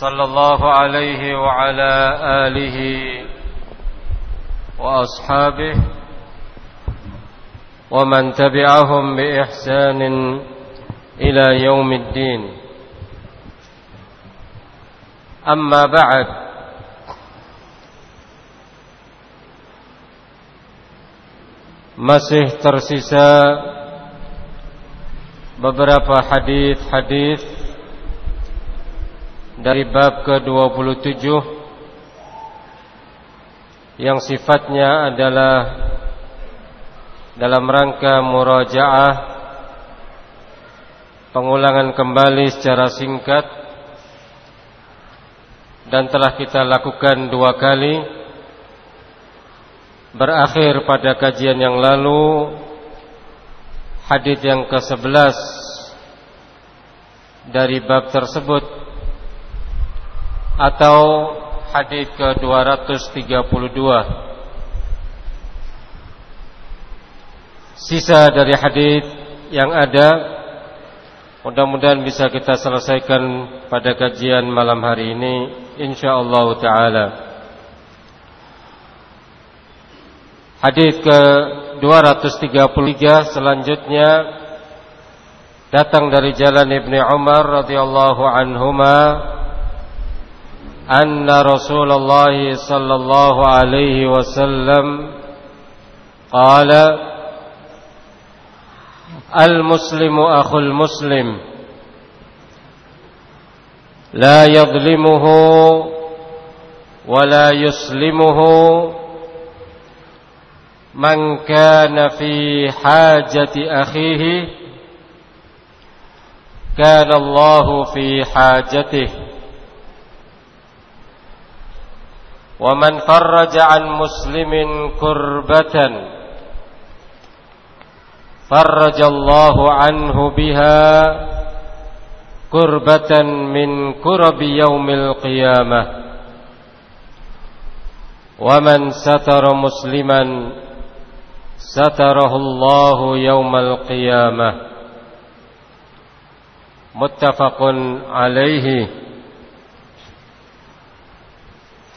صلى الله عليه وعلى آله وأصحابه ومن تبعهم بإحسان إلى يوم الدين. أما بعد masih tersisa beberapa hadis-hadis dari bab ke-27 yang sifatnya adalah dalam rangka murajaah pengulangan kembali secara singkat dan telah kita lakukan dua kali berakhir pada kajian yang lalu hadis yang ke-11 dari bab tersebut atau hadis ke-232 sisa dari hadis yang ada mudah-mudahan bisa kita selesaikan pada kajian malam hari ini insyaallah taala. Hadis ke-233 selanjutnya datang dari jalan Ibnu Umar radhiyallahu anhuma أن رسول الله صلى الله عليه وسلم قال المسلم أخو المسلم لا يظلمه ولا يسلمه من كان في حاجة أخيه كان الله في حاجته. ومن فرج عن مسلم كربة فرج الله عنه بها كربة من كرب يوم القيامة. ومن ستر مسلما ستره الله يوم القيامة. متفق عليه.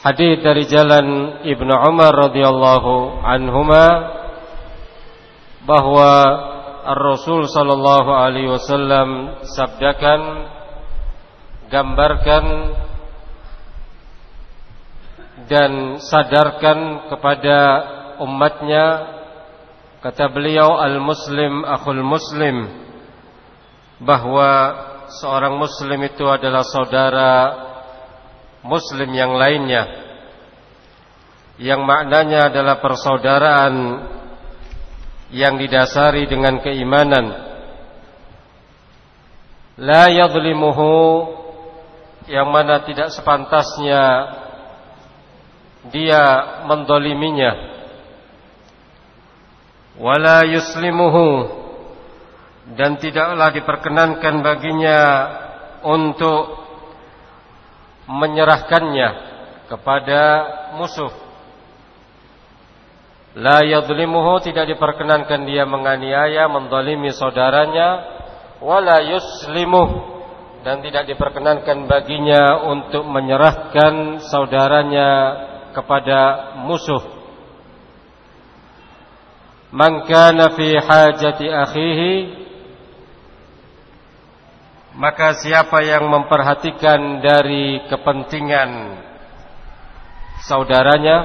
Hadis dari jalan Ibnu Umar radhiyallahu anhuma bahwa Ar-Rasul sallallahu alaihi wasallam sabdakan gambarkan dan sadarkan kepada umatnya kata beliau al-muslim akhul muslim bahwa seorang muslim itu adalah saudara muslim yang lainnya yang maknanya adalah persaudaraan yang didasari dengan keimanan. La yadhlimuhu yang mana tidak sepantasnya dia mendoliminya. Wala yuslimuhu dan tidaklah diperkenankan baginya untuk menyerahkannya kepada musuh. La yadhlimuhu tidak diperkenankan dia menganiaya, mendolimi saudaranya, wala yuslimuh dan tidak diperkenankan baginya untuk menyerahkan saudaranya kepada musuh. Man kana fi hajati akhihi maka siapa yang memperhatikan dari kepentingan saudaranya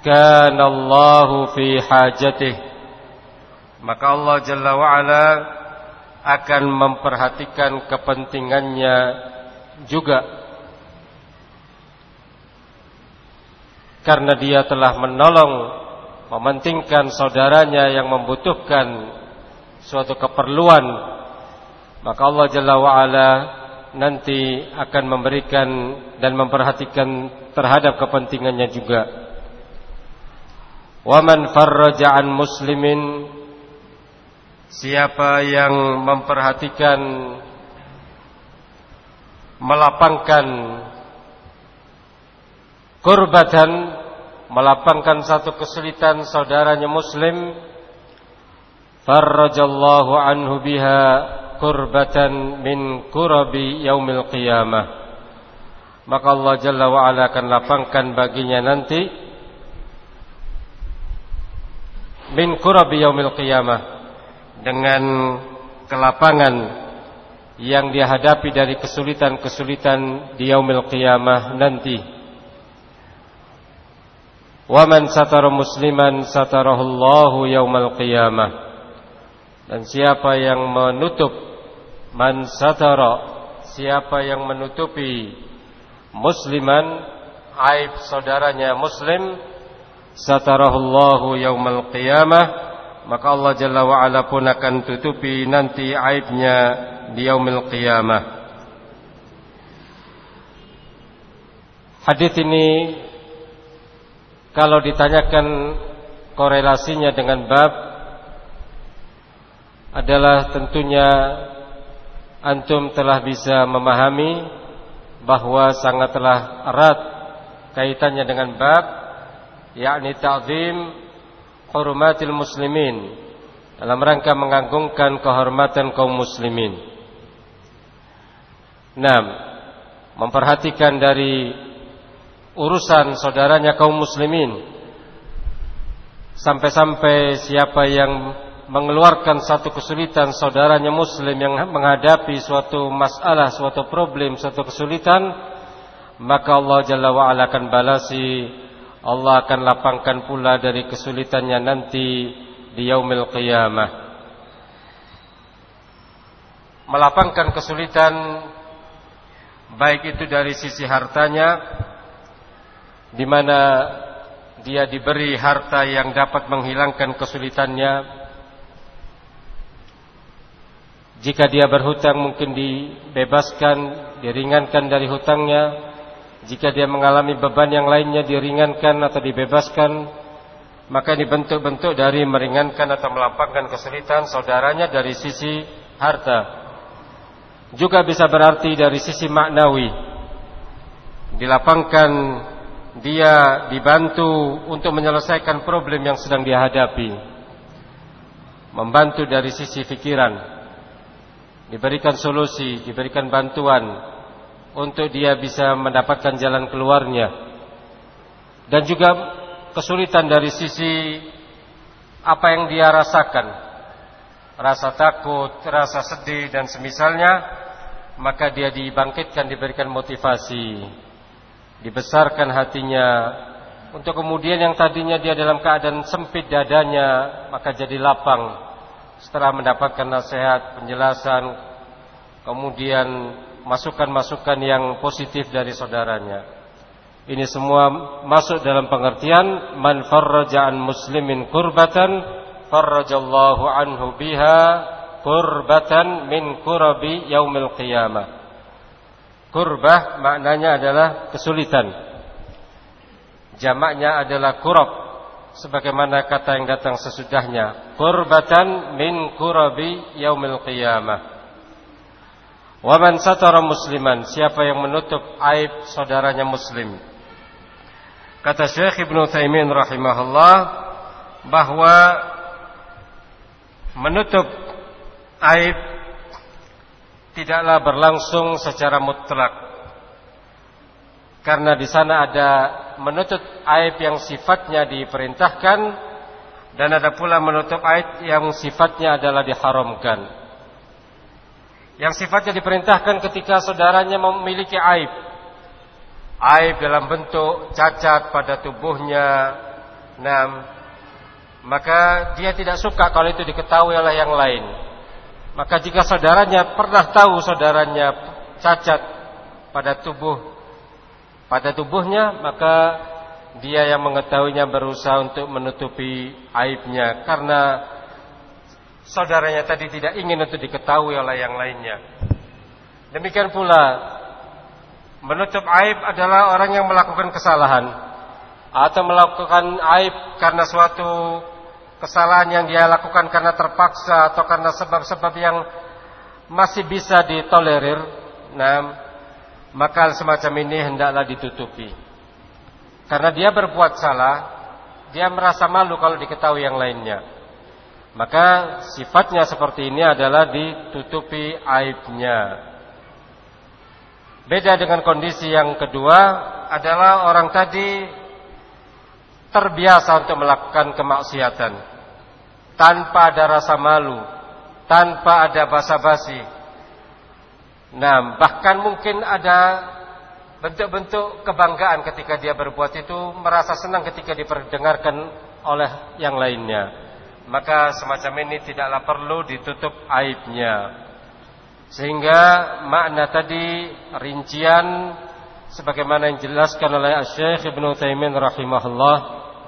kanallahu fi hajatih maka Allah Jalla wa ala akan memperhatikan kepentingannya juga. Karena dia telah menolong mementingkan saudaranya yang membutuhkan suatu keperluan maka Allah Jalla wa'ala nanti akan memberikan dan memperhatikan terhadap kepentingannya juga. Waman farraja an muslimin siapa yang memperhatikan melapangkan kurbatan melapangkan satu kesulitan saudaranya muslim farrajallahu anhu biha kurbatan min kurabi yaumil qiyamah maka Allah Jalla wa ala akan lapangkan baginya nanti min kurabi yaumil qiyamah dengan kelapangan yang dihadapi dari kesulitan-kesulitan di yaumil qiyamah nanti Waman satara musliman satarahullahu yaumal qiyamah. Dan siapa yang menutup man satara siapa yang menutupi musliman aib saudaranya muslim satarahullahu yaumal qiyamah maka Allah Jalla wa ala pun akan tutupi nanti aibnya di yaumil qiyamah. Hadis ini kalau ditanyakan korelasinya dengan bab adalah tentunya antum telah bisa memahami bahwa sangatlah erat kaitannya dengan bab yakni ta'zim hurumatil muslimin dalam rangka mengagungkan kehormatan kaum muslimin. 6. Memperhatikan dari urusan saudaranya kaum muslimin sampai-sampai siapa yang mengeluarkan satu kesulitan saudaranya muslim yang menghadapi suatu masalah, suatu problem, suatu kesulitan maka Allah Jalla wa ala akan balasi Allah akan lapangkan pula dari kesulitannya nanti di yaumil qiyamah melapangkan kesulitan baik itu dari sisi hartanya di mana dia diberi harta yang dapat menghilangkan kesulitannya. Jika dia berhutang mungkin dibebaskan, diringankan dari hutangnya. Jika dia mengalami beban yang lainnya diringankan atau dibebaskan, maka dibentuk-bentuk dari meringankan atau melampangkan kesulitan saudaranya dari sisi harta. Juga bisa berarti dari sisi maknawi. Dilapangkan dia dibantu untuk menyelesaikan problem yang sedang dihadapi. Membantu dari sisi pikiran. Diberikan solusi, diberikan bantuan untuk dia bisa mendapatkan jalan keluarnya. Dan juga kesulitan dari sisi apa yang dia rasakan. Rasa takut, rasa sedih dan semisalnya, maka dia dibangkitkan, diberikan motivasi dibesarkan hatinya untuk kemudian yang tadinya dia dalam keadaan sempit dadanya maka jadi lapang setelah mendapatkan nasihat, penjelasan kemudian masukan-masukan yang positif dari saudaranya. Ini semua masuk dalam pengertian man farraja muslimin kurbatan farrajallahu anhu biha kurbatan min kurabi yaumil qiyamah. Kurbah maknanya adalah kesulitan. Jamaknya adalah kurab. Sebagaimana kata yang datang sesudahnya. Kurbatan min kurabi yaumil qiyamah. Waman satara musliman. Siapa yang menutup aib saudaranya muslim. Kata Syekh Ibn Taimin rahimahullah. Bahwa menutup aib tidaklah berlangsung secara mutlak. Karena di sana ada menutup aib yang sifatnya diperintahkan dan ada pula menutup aib yang sifatnya adalah diharamkan. Yang sifatnya diperintahkan ketika saudaranya memiliki aib. Aib dalam bentuk cacat pada tubuhnya. Nah, maka dia tidak suka kalau itu diketahui oleh yang lain. Maka jika saudaranya pernah tahu saudaranya cacat pada tubuh pada tubuhnya, maka dia yang mengetahuinya berusaha untuk menutupi aibnya karena saudaranya tadi tidak ingin untuk diketahui oleh yang lainnya. Demikian pula menutup aib adalah orang yang melakukan kesalahan atau melakukan aib karena suatu kesalahan yang dia lakukan karena terpaksa atau karena sebab-sebab yang masih bisa ditolerir. Nah, maka semacam ini hendaklah ditutupi. Karena dia berbuat salah, dia merasa malu kalau diketahui yang lainnya. Maka sifatnya seperti ini adalah ditutupi aibnya. Beda dengan kondisi yang kedua adalah orang tadi terbiasa untuk melakukan kemaksiatan tanpa ada rasa malu, tanpa ada basa-basi. Nah, bahkan mungkin ada bentuk-bentuk kebanggaan ketika dia berbuat itu merasa senang ketika diperdengarkan oleh yang lainnya. Maka semacam ini tidaklah perlu ditutup aibnya. Sehingga makna tadi rincian sebagaimana yang dijelaskan oleh Syekh Ibnu Taimin rahimahullah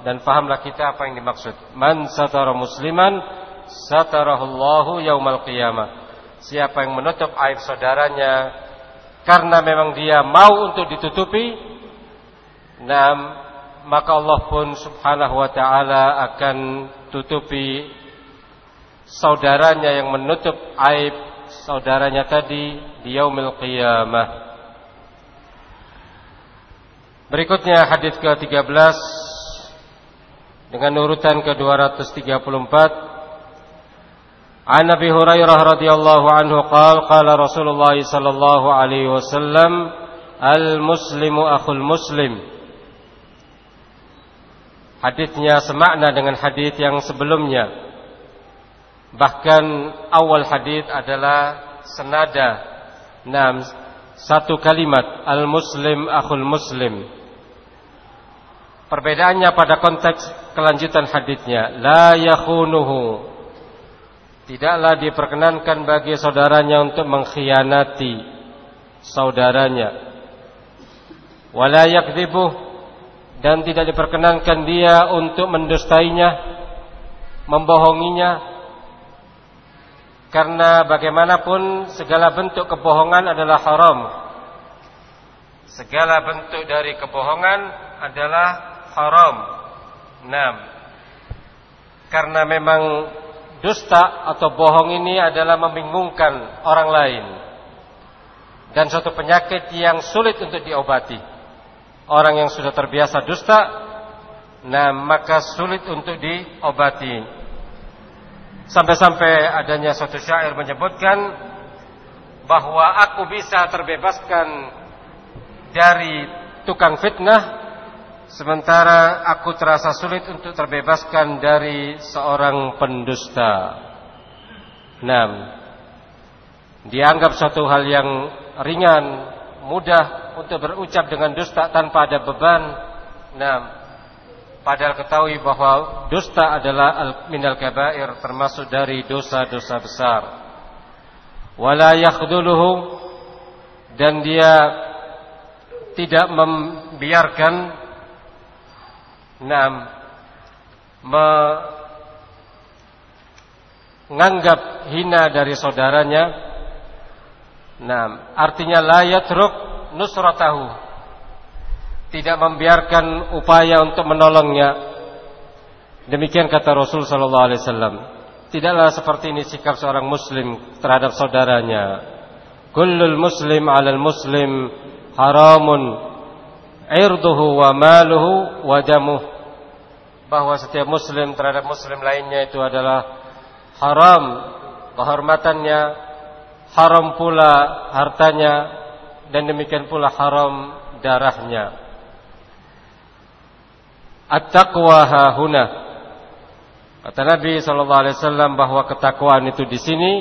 dan fahamlah kita apa yang dimaksud. Man satara musliman satarahullahu yaumal qiyamah siapa yang menutup aib saudaranya karena memang dia mau untuk ditutupi nah maka Allah pun subhanahu wa ta'ala akan tutupi saudaranya yang menutup aib saudaranya tadi di yaumil qiyamah. Berikutnya hadis ke-13 dengan urutan ke-234 عن ابي هريره رضي الله عنه قال قال رسول الله صلى الله عليه وسلم المسلم اخو المسلم Hadisnya semakna dengan hadis yang sebelumnya. Bahkan awal hadis adalah senada. Nam satu kalimat al-muslim akhul muslim. Perbedaannya pada konteks kelanjutan hadisnya la yakhunuhu Tidaklah diperkenankan bagi saudaranya untuk mengkhianati saudaranya. Wala yakdzibuh dan tidak diperkenankan dia untuk mendustainya, membohonginya. Karena bagaimanapun segala bentuk kebohongan adalah haram. Segala bentuk dari kebohongan adalah haram. Nah, karena memang dusta atau bohong ini adalah membingungkan orang lain dan suatu penyakit yang sulit untuk diobati. Orang yang sudah terbiasa dusta, nah maka sulit untuk diobati. Sampai-sampai adanya suatu syair menyebutkan bahwa aku bisa terbebaskan dari tukang fitnah Sementara aku terasa sulit untuk terbebaskan dari seorang pendusta. 6. Dianggap suatu hal yang ringan, mudah untuk berucap dengan dusta tanpa ada beban. 6. Padahal ketahui bahwa dusta adalah minal kabair termasuk dari dosa-dosa besar. Wala yakhduluhu dan dia tidak membiarkan Naam menganggap hina dari saudaranya. Naam, artinya la yatruk nusratahu. Tidak membiarkan upaya untuk menolongnya. Demikian kata Rasul sallallahu alaihi wasallam. Tidaklah seperti ini sikap seorang muslim terhadap saudaranya. Kullul muslim 'alal muslim haramun irduhu wa maluhu wa damuh. Bahwa setiap muslim terhadap muslim lainnya itu adalah haram. Kehormatannya haram pula hartanya dan demikian pula haram darahnya. At-taqwa hahuna kata Nabi sallallahu alaihi wasallam bahwa ketakwaan itu di sini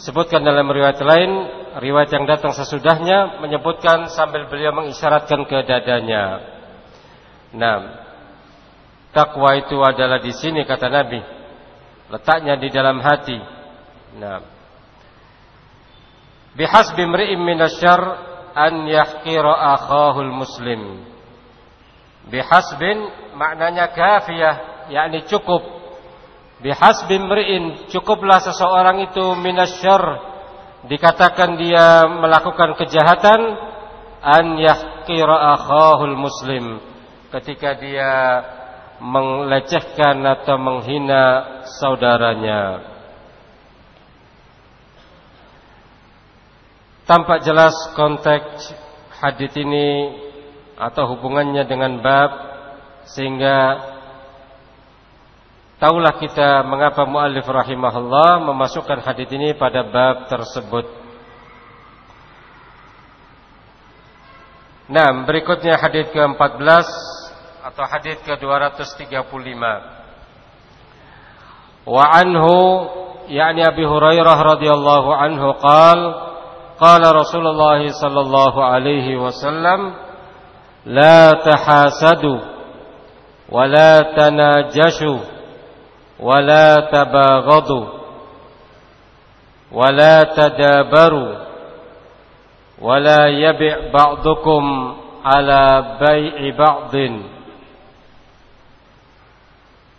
Sebutkan dalam riwayat lain, riwayat yang datang sesudahnya menyebutkan sambil beliau mengisyaratkan ke dadanya. Nah, takwa itu adalah di sini kata Nabi. Letaknya di dalam hati. Nah, bihasbi mri'in minasyarr an yahqira akhahul muslim. Bihasbin maknanya kafiyah, yakni cukup Bihasbi mri'in cukuplah seseorang itu minasyar dikatakan dia melakukan kejahatan an yahqira akhahul muslim ketika dia melecehkan atau menghina saudaranya. Tampak jelas konteks hadis ini atau hubungannya dengan bab sehingga Taulah kita mengapa muallif rahimahullah memasukkan hadis ini pada bab tersebut. Nah, berikutnya hadis ke-14 atau hadis ke-235. Wa anhu yakni Abi Hurairah radhiyallahu anhu qala qala Rasulullah sallallahu alaihi wasallam la tahasadu wa la tanajashu ولا تباغضوا ولا تدابروا ولا يبع بعضكم على بيع بعض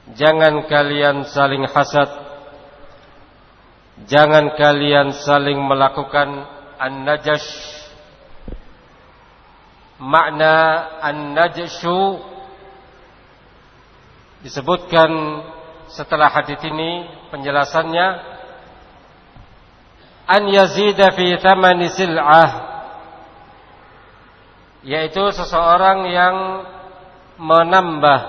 Jangan kalian saling hasad Jangan kalian saling melakukan An-najash Makna An-najashu Disebutkan setelah hadis ini penjelasannya an yazida fi thamani sil'ah yaitu seseorang yang menambah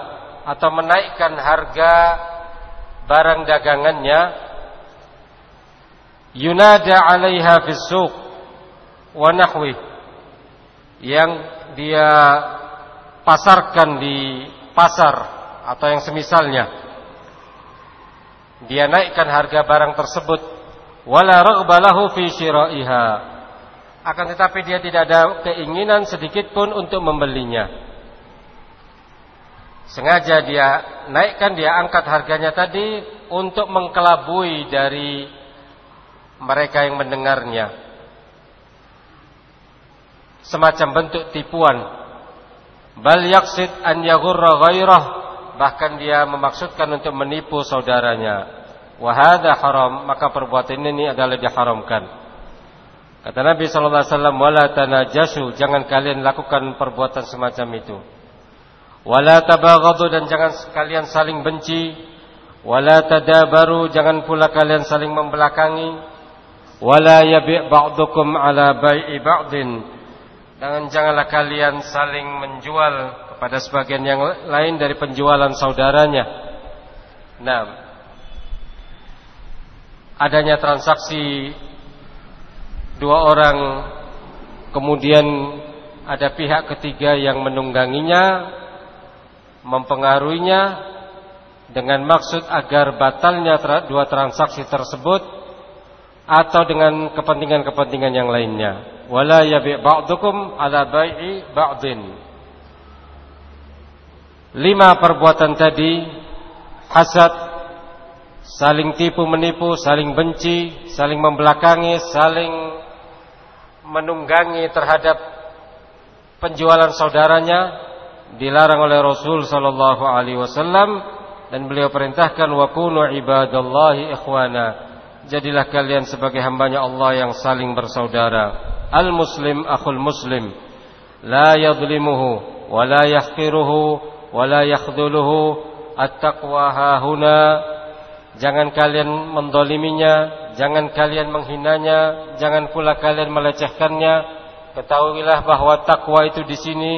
atau menaikkan harga barang dagangannya yunada 'alaiha fis suq wa nahwi yang dia pasarkan di pasar atau yang semisalnya dia naikkan harga barang tersebut. Wala raghbalahu fi syira'iha akan tetapi dia tidak ada keinginan sedikit pun untuk membelinya. Sengaja dia naikkan dia angkat harganya tadi untuk mengkelabui dari mereka yang mendengarnya. Semacam bentuk tipuan. Bal yaqsid an yaghurra ghairah bahkan dia memaksudkan untuk menipu saudaranya. Wahada haram, maka perbuatan ini adalah diharamkan. Kata Nabi sallallahu alaihi wasallam, "Wala tanajasu, jangan kalian lakukan perbuatan semacam itu. Wala tabaghadu dan jangan kalian saling benci. Wala tadabaru, jangan pula kalian saling membelakangi. Wala yabi' ba'dukum ala bai'i ba'din." Dan janganlah kalian saling menjual pada sebagian yang lain dari penjualan saudaranya. Nah, adanya transaksi dua orang kemudian ada pihak ketiga yang menungganginya, mempengaruhinya dengan maksud agar batalnya dua transaksi tersebut atau dengan kepentingan-kepentingan yang lainnya. Wala yabi' ba'dukum ala bai'i ba'din. Lima perbuatan tadi Hasad Saling tipu menipu Saling benci Saling membelakangi Saling menunggangi terhadap Penjualan saudaranya Dilarang oleh Rasul Sallallahu Alaihi Wasallam Dan beliau perintahkan Wa kunu ibadallahi ikhwana. Jadilah kalian sebagai hambanya Allah Yang saling bersaudara. Al-muslim akhul muslim. La yadlimuhu Wa la yahqiruhu wala yakhdhuluhu at-taqwa hahuna jangan kalian mendoliminya jangan kalian menghinanya jangan pula kalian melecehkannya. Ketahuilah bahwa takwa itu di sini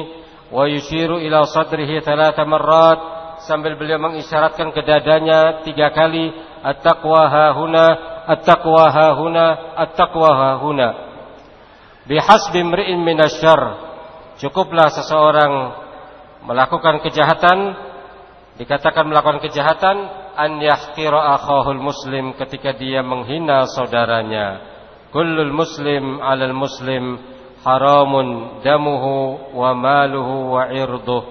wa yushiru ila sadrihi thalatha marrat. Sambil beliau mengisyaratkan ke dadanya tiga kali at-taqwa hahuna at-taqwa hahuna at-taqwa hahuna bihasbi imri'in minasyarr. Cukuplah seseorang melakukan kejahatan dikatakan melakukan kejahatan an yahqira akhahul muslim ketika dia menghina saudaranya. Kullul muslim 'alal muslim haramun damuhu wa maluhu wa irduh.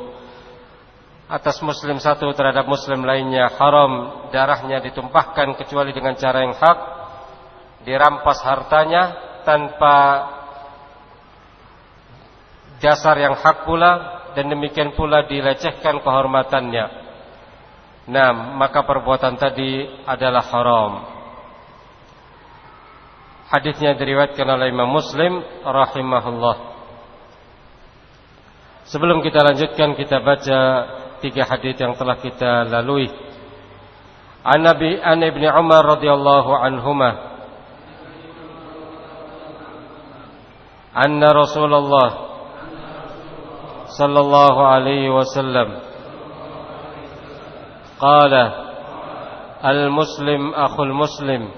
Atas muslim satu terhadap muslim lainnya haram darahnya ditumpahkan kecuali dengan cara yang hak dirampas hartanya tanpa dasar yang hak pula dan demikian pula dilecehkan kehormatannya Nah, maka perbuatan tadi adalah haram. Hadisnya diriwayatkan oleh Imam Muslim rahimahullah. Sebelum kita lanjutkan kita baca tiga hadis yang telah kita lalui. An Nabi An Ibnu Umar radhiyallahu anhuma anna Rasulullah sallallahu alaihi wasallam قال المسلم أخو المسلم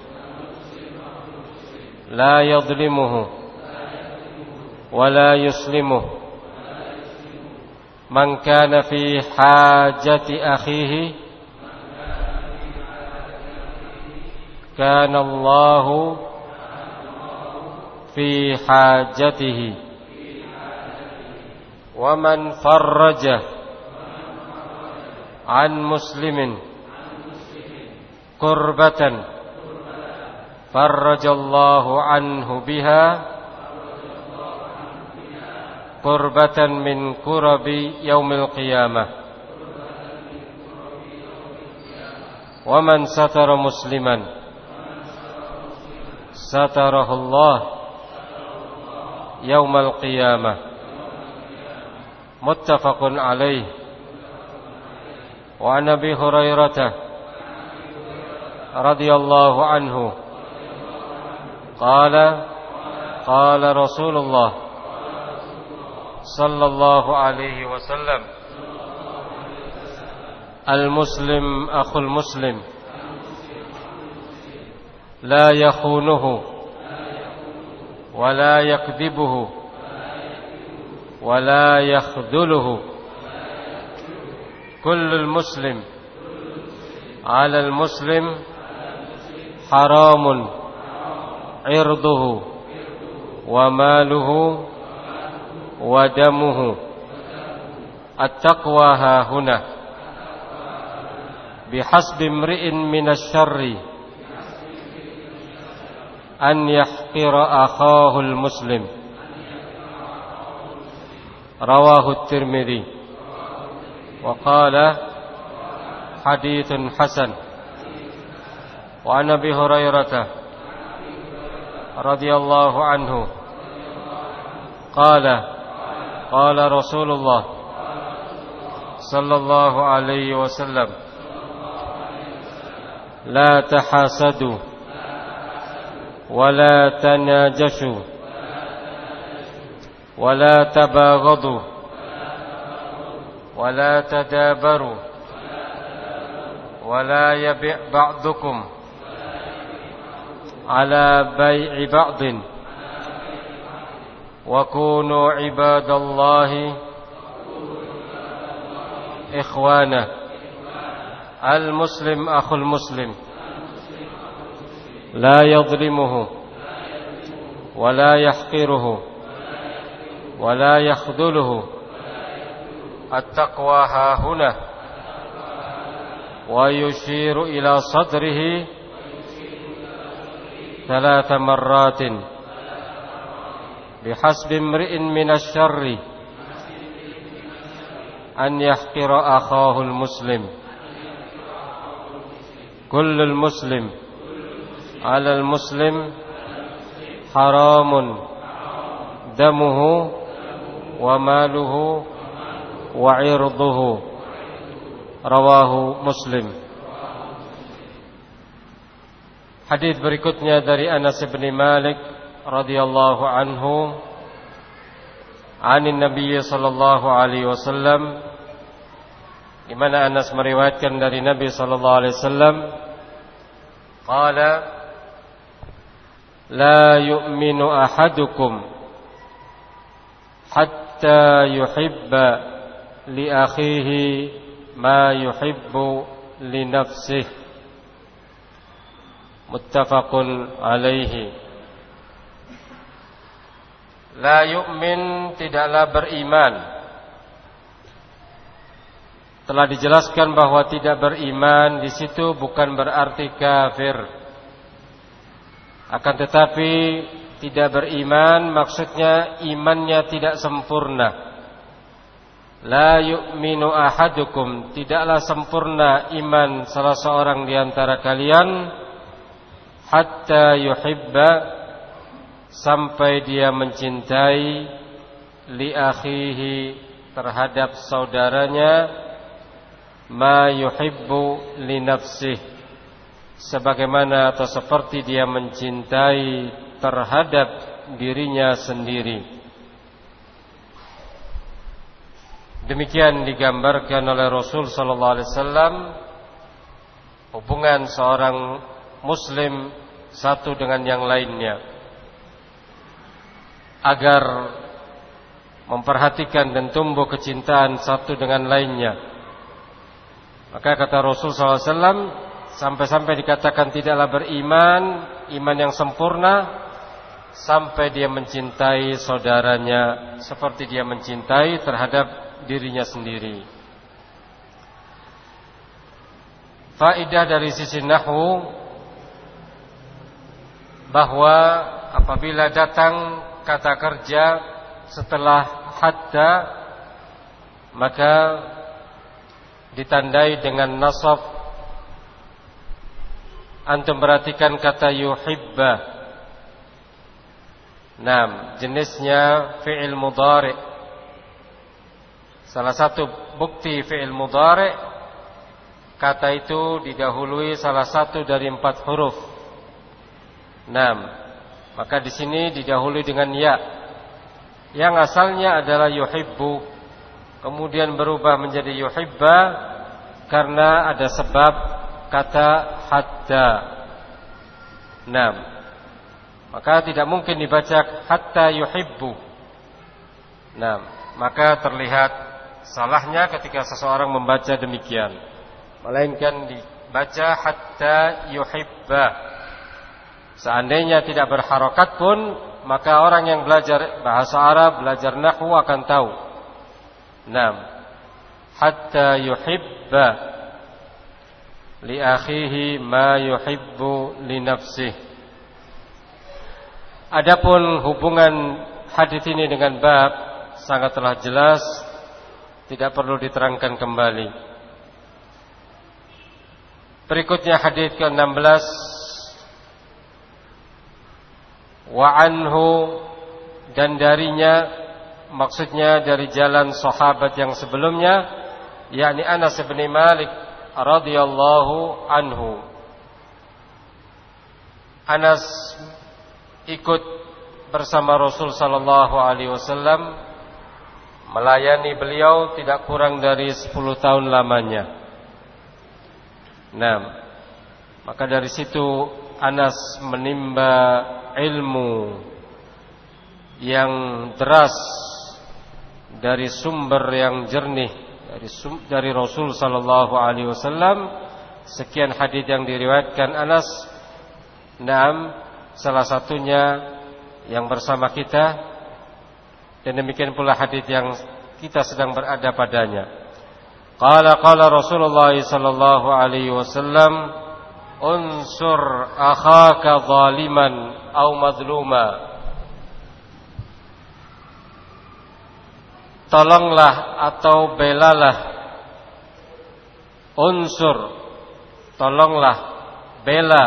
لا يظلمه ولا يسلمه. من كان في حاجة أخيه كان الله في حاجته. ومن فرجه عن مسلم كربة فرج الله عنه بها كربة من كرب يوم القيامة ومن ستر مسلما ستره الله يوم القيامة متفق عليه. وعن أبي هريرة رضي الله عنه قال قال رسول الله صلى الله عليه وسلم المسلم أخو المسلم لا يخونه ولا يكذبه. ولا يخذله. كل المسلم على المسلم حرام عرضه وماله ودمه. التقوى ها هنا. بحسب امرئ من الشر أن يحقر أخاه المسلم. رواه الترمذي. وقال حديث حسن. وعن أبي هريرة رضي الله عنه قال قال رسول الله صلى الله عليه وسلم لا تحاسدوا ولا تناجشوا ولا تباغضوا. ولا تدابروا. ولا يبيع بعضكم على بيع بعض. وكونوا عباد الله إخوانا. المسلم أخو المسلم. لا يظلمه ولا يحقره. ولا يخذله. التقوى ها هنا. ويشير إلى صدره ثلاث مرات. بحسب امرئ من الشر أن يحقر أخاه المسلم. كل المسلم. على المسلم حرام. دمه وماله وعرضه رواه مسلم Hadis berikutnya dari Anas bin Malik radhiyallahu anhu anin Nabi sallallahu alaihi wasallam di mana Anas meriwayatkan dari Nabi sallallahu alaihi wasallam qala la yu'minu ahadukum hatta حتى يحب لأخيه ما يحب لنفسه متفق عليه لا يؤمن beriman. Telah dijelaskan bahwa tidak beriman di situ bukan berarti kafir akan tetapi tidak beriman maksudnya imannya tidak sempurna. La yu'minu ahadukum Tidaklah sempurna iman salah seorang di antara kalian Hatta yuhibba Sampai dia mencintai Li akhihi Terhadap saudaranya Ma yuhibbu li nafsih Sebagaimana atau seperti dia mencintai Terhadap dirinya sendiri Demikian digambarkan oleh Rasul sallallahu alaihi wasallam hubungan seorang muslim satu dengan yang lainnya agar memperhatikan dan tumbuh kecintaan satu dengan lainnya. Maka kata Rasul sallallahu alaihi wasallam sampai-sampai dikatakan tidaklah beriman iman yang sempurna sampai dia mencintai saudaranya seperti dia mencintai terhadap dirinya sendiri. Faidah dari sisi nahu bahwa apabila datang kata kerja setelah hatta maka ditandai dengan nasab antum perhatikan kata yuhibba Nam, jenisnya fi'il mudhari' Salah satu bukti fi'il mudhari kata itu didahului salah satu dari empat huruf. Nam. Maka di sini didahului dengan ya. Yang asalnya adalah yuhibbu kemudian berubah menjadi yuhibba karena ada sebab kata hatta. Nam. Maka tidak mungkin dibaca hatta yuhibbu. Nam. Maka terlihat Salahnya ketika seseorang membaca demikian Melainkan dibaca hatta yuhibba Seandainya tidak berharokat pun Maka orang yang belajar bahasa Arab Belajar Nahu akan tahu Nam Hatta yuhibba Li akhihi ma yuhibbu li nafsih Adapun hubungan hadis ini dengan bab sangatlah jelas tidak perlu diterangkan kembali. Berikutnya hadis ke-16. Wa anhu dan darinya maksudnya dari jalan sahabat yang sebelumnya yakni Anas bin Malik radhiyallahu anhu. Anas ikut bersama Rasul sallallahu alaihi wasallam melayani beliau tidak kurang dari 10 tahun lamanya. Nah, maka dari situ Anas menimba ilmu yang deras dari sumber yang jernih dari dari Rasul sallallahu alaihi wasallam sekian hadis yang diriwayatkan Anas Naam salah satunya yang bersama kita dan demikian pula hadis yang kita sedang berada padanya. Qala qala Rasulullah sallallahu alaihi wasallam, "Unsur akhaka zaliman aw madluma." Tolonglah atau belalah. Unsur. Tolonglah. Bela.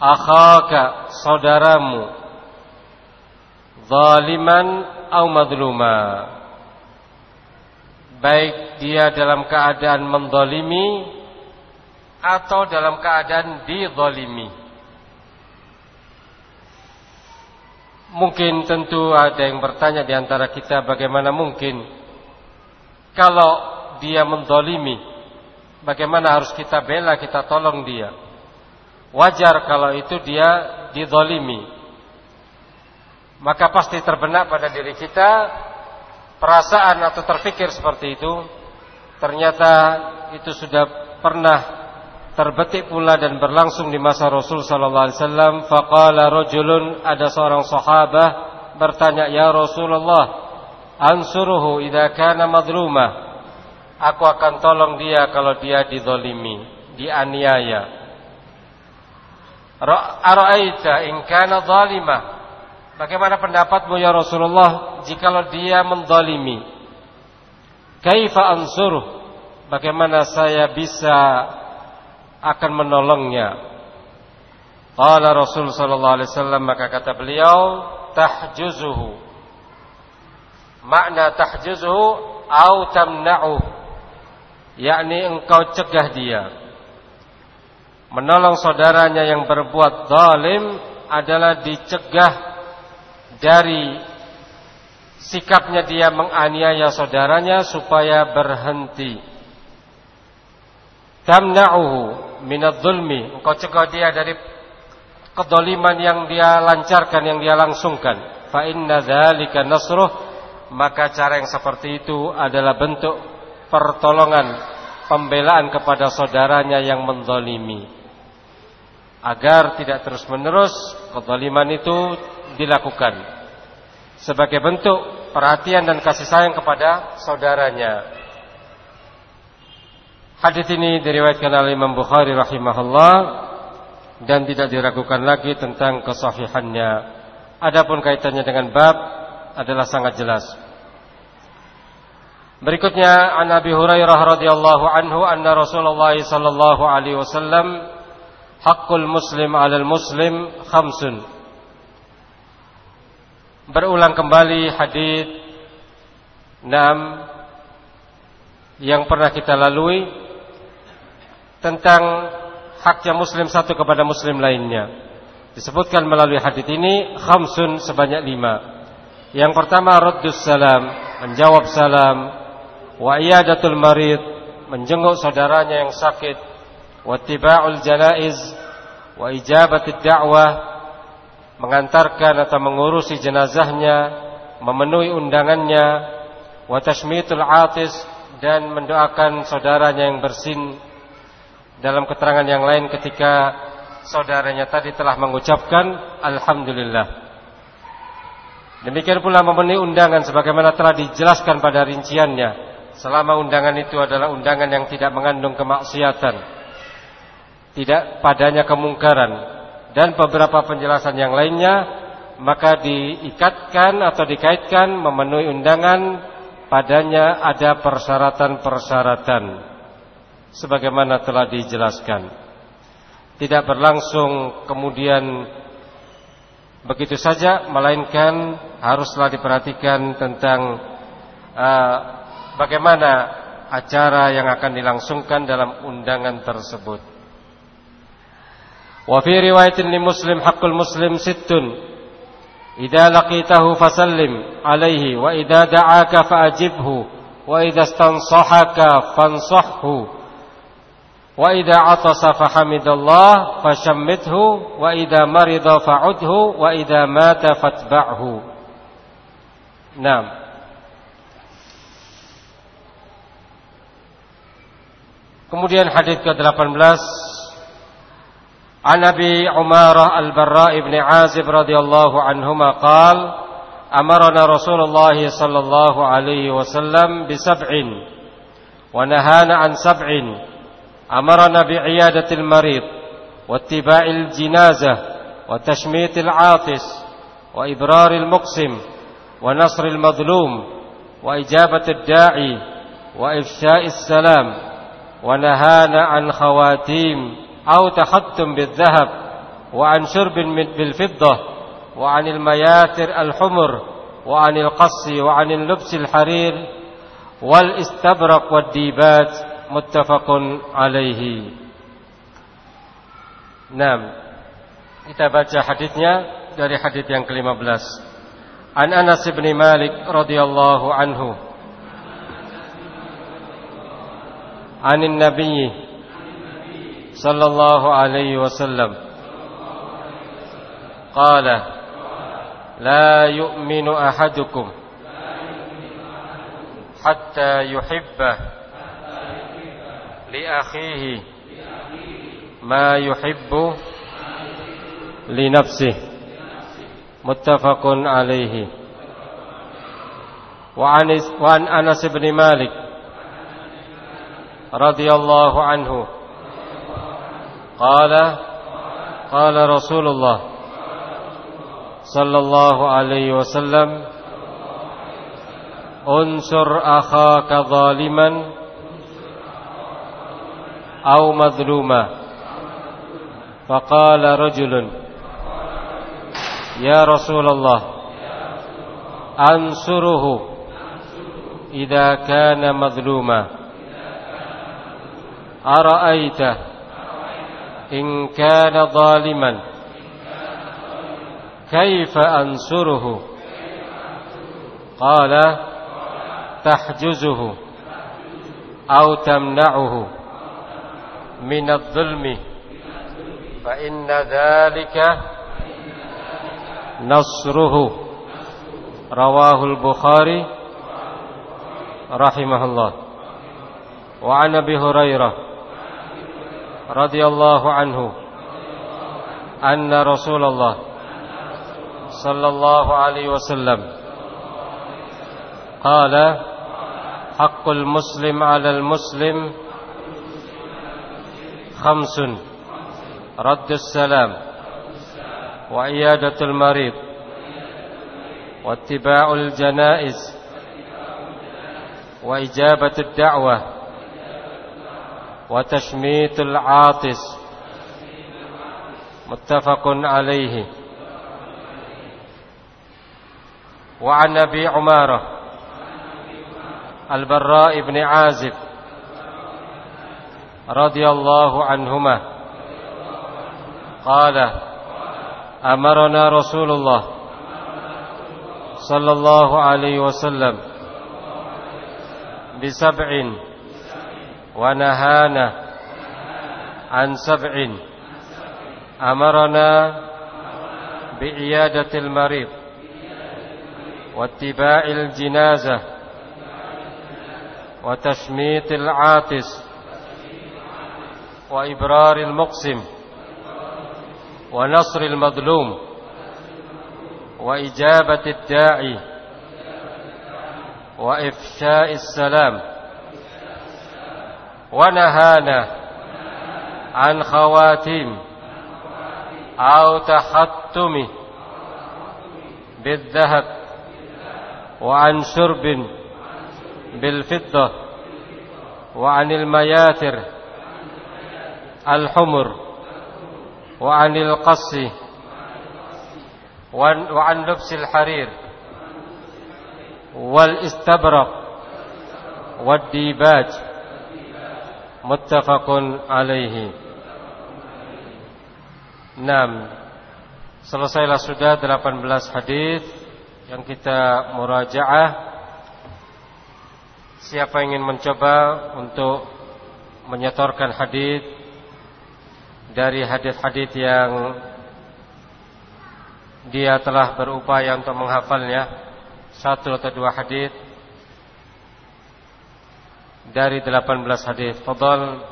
Akhaka saudaramu. Zaliman au madluma. Baik dia dalam keadaan mendolimi atau dalam keadaan didolimi mungkin tentu ada yang bertanya di antara kita bagaimana mungkin kalau dia mendolimi bagaimana harus kita bela kita tolong dia? Wajar kalau itu dia didolimi maka pasti terbenak pada diri kita perasaan atau terpikir seperti itu. Ternyata itu sudah pernah terbetik pula dan berlangsung di masa Rasul sallallahu alaihi wasallam faqala rajulun ada seorang sahabat bertanya ya Rasulullah ansuruhu idza kana madluma aku akan tolong dia kalau dia dizalimi dianiaya Ara'aita in kana zalima Bagaimana pendapatmu ya Rasulullah jikalau dia mendalimi? Kaifa ansuruh? Bagaimana saya bisa akan menolongnya? Qala Rasul sallallahu alaihi wasallam maka kata beliau tahjuzuhu. Makna tahjuzuhu au tamna'u. Yakni engkau cegah dia. Menolong saudaranya yang berbuat zalim adalah dicegah dari sikapnya dia menganiaya saudaranya supaya berhenti. Tamna'uhu minadh-dhulmi, engkau cegah dia dari kedoliman yang dia lancarkan, yang dia langsungkan. Fa inna dzalika nasruh, maka cara yang seperti itu adalah bentuk pertolongan, pembelaan kepada saudaranya yang mendolimi. Agar tidak terus-menerus kedoliman itu dilakukan sebagai bentuk perhatian dan kasih sayang kepada saudaranya. Hadis ini diriwayatkan oleh Imam Bukhari rahimahullah dan tidak diragukan lagi tentang kesahihannya. Adapun kaitannya dengan bab adalah sangat jelas. Berikutnya an Abi Hurairah radhiyallahu anhu anna Rasulullah sallallahu alaihi wasallam haqqul muslim 'alal muslim khamsun berulang kembali hadis 6 yang pernah kita lalui tentang haknya muslim satu kepada muslim lainnya. Disebutkan melalui hadis ini khamsun sebanyak lima. Yang pertama raddus salam, menjawab salam, wa iyadatul marid, menjenguk saudaranya yang sakit, wa tiba'ul janaiz, wa ijabatid da'wah, mengantarkan atau mengurusi jenazahnya, memenuhi undangannya, wa tashmitul atis dan mendoakan saudaranya yang bersin dalam keterangan yang lain ketika saudaranya tadi telah mengucapkan alhamdulillah. Demikian pula memenuhi undangan sebagaimana telah dijelaskan pada rinciannya. Selama undangan itu adalah undangan yang tidak mengandung kemaksiatan. Tidak padanya kemungkaran dan beberapa penjelasan yang lainnya maka diikatkan atau dikaitkan memenuhi undangan padanya ada persyaratan-persyaratan sebagaimana telah dijelaskan. Tidak berlangsung kemudian begitu saja, melainkan haruslah diperhatikan tentang uh, bagaimana acara yang akan dilangsungkan dalam undangan tersebut. Wa fi riwayatin li Muslim haqqul muslim sittun. Ida laqitahu fasallim alaihi wa ida da'aka fa'ajibhu wa ida stansahaka fansahhu وإذا عطس فحمد الله فشمته وإذا مرض فعده وإذا مات فاتبعه نعم Kemudian hadis ke-18 An Abi Umarah Al-Barra ibn Azib radhiyallahu anhuma qaal Amarna Rasulullah sallallahu alaihi wasallam bi sab'in wa nahana an sab'in سبع أمرنا بعيادة المريض واتباع الجنازة وتشميت العاطس وإبرار المقسم ونصر المظلوم وإجابة الداعي وإفشاء السلام ونهانا عن خواتيم أو تختم بالذهب وعن شرب بالفضة وعن المياتر الحمر وعن القص وعن اللبس الحرير والاستبرق والديبات متفق عليه نعم kita baca hadisnya dari hadis yang ke-15 An Anas bin Malik radhiyallahu anhu Anin صلى الله عليه وسلم قال لا يؤمن أحدكم حتى يحب لأخيه ما يحب لنفسه. متفق عليه. وعن وعن أنس بن مالك رضي الله عنه. قال قال رسول الله صلى الله عليه وسلم انصر أخاك ظالما أو مظلوما فقال رجل يا رسول الله أنصره إذا كان مظلوما. أرأيت إن كان ظالما؟ كيف أنصره؟ قال تحجزه أو تمنعه. من الظلم. فإن ذلك نصره. رواه البخاري رحمه الله. وعن أبي هريرة رضي الله عنه أن رسول الله صلى الله عليه وسلم قال حق المسلم على المسلم خمس. رد السلام. وعيادة المريض. واتباع الجنائز. وإجابة الدعوة. وتشميت العاطس. متفق عليه. وعن أبي عمارة. البراء بن عازب. رضي الله عنهما. قال أمرنا رسول الله صلى الله عليه وسلم بسبع ونهانا عن سبع. أمرنا بعيادة المريض واتباع الجنازة وتشميت العاطس وإبرار المقسم ونصر المظلوم وإجابة الداعي وإفشاء السلام ونهانا عن خواتيم أو تحتم بالذهب وعن شرب بالفضة وعن المياتر الحمر وعن القص وعن لبس الحرير والاستبرق والديباج متفق عليه Enam Selesailah sudah 18 hadis yang kita murajaah. Siapa ingin mencoba untuk menyetorkan hadis dari hadis-hadis yang dia telah berupaya untuk menghafalnya satu atau dua hadis dari 18 hadis. Fadal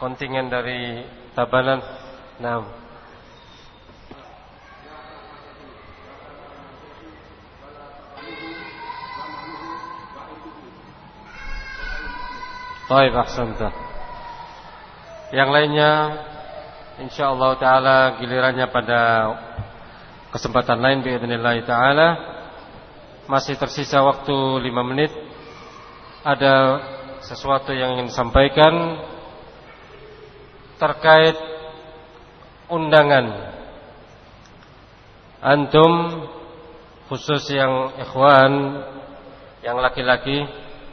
kontingen dari Tabanan. Nah. Baik, ahsanta. Yang lainnya insyaallah taala gilirannya pada kesempatan lain باذنillah taala. Masih tersisa waktu 5 menit. Ada sesuatu yang ingin disampaikan terkait undangan antum khusus yang ikhwan yang laki-laki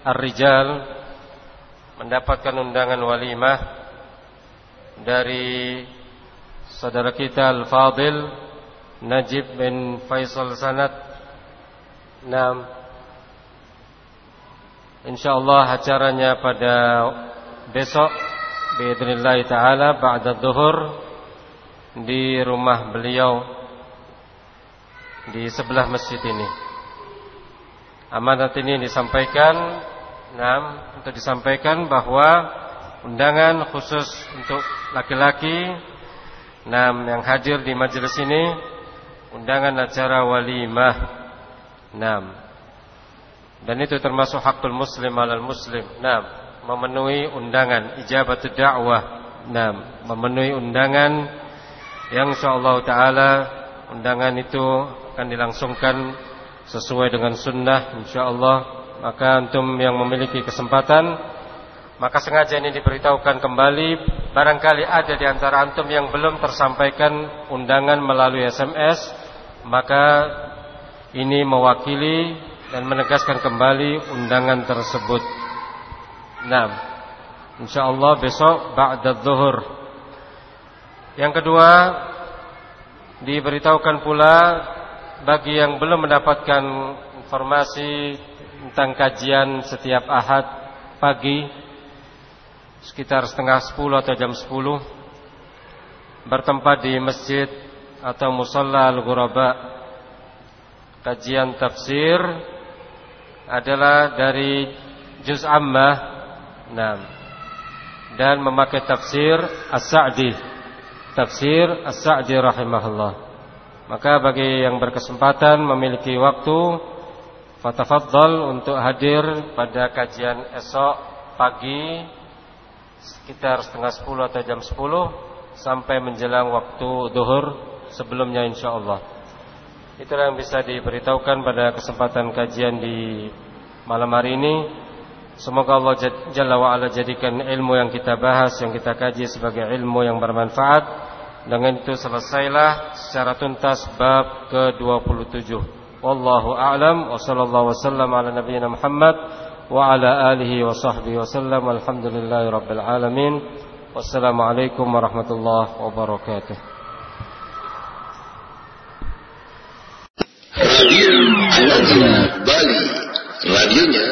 ar-rijal mendapatkan undangan walimah dari saudara kita Al-Fadil Najib bin Faisal Sanad. Nah, insyaallah acaranya pada besok biidznillah taala ba'da dhuhur di rumah beliau di sebelah masjid ini. Amanat ini disampaikan Nah, untuk disampaikan bahwa undangan khusus untuk laki-laki nah yang hadir di majelis ini undangan acara walimah. Nah, dan itu termasuk hakul muslim alal muslim. Nah, memenuhi undangan ijabat dakwah. Nah, memenuhi undangan yang insyaallah taala undangan itu akan dilangsungkan sesuai dengan sunnah insyaallah maka antum yang memiliki kesempatan maka sengaja ini diberitahukan kembali barangkali ada di antara antum yang belum tersampaikan undangan melalui SMS maka ini mewakili dan menegaskan kembali undangan tersebut. Nah, insyaallah besok ba'da zuhur. Yang kedua, diberitahukan pula bagi yang belum mendapatkan informasi tentang kajian setiap ahad pagi sekitar setengah sepuluh atau jam sepuluh bertempat di masjid atau musalla al-ghuraba. Kajian tafsir adalah dari juz ammah nah, dan memakai tafsir as-sa'di. Tafsir as-sa'di rahimahullah. Maka bagi yang berkesempatan memiliki waktu Fatafadzal untuk hadir pada kajian esok pagi sekitar setengah sepuluh atau jam sepuluh sampai menjelang waktu duhur sebelumnya insyaallah. Itulah yang bisa diberitahukan pada kesempatan kajian di malam hari ini. Semoga Allah Jalla wa'ala jadikan ilmu yang kita bahas, yang kita kaji sebagai ilmu yang bermanfaat. Dengan itu selesailah secara tuntas bab ke-27. Wallahu a'lam wa sallallahu wasallam ala nabiyyina Muhammad وعلى آله وصحبه وسلم والحمد لله رب العالمين. والسلام عليكم ورحمة الله وبركاته. Radio Bali. Radionya.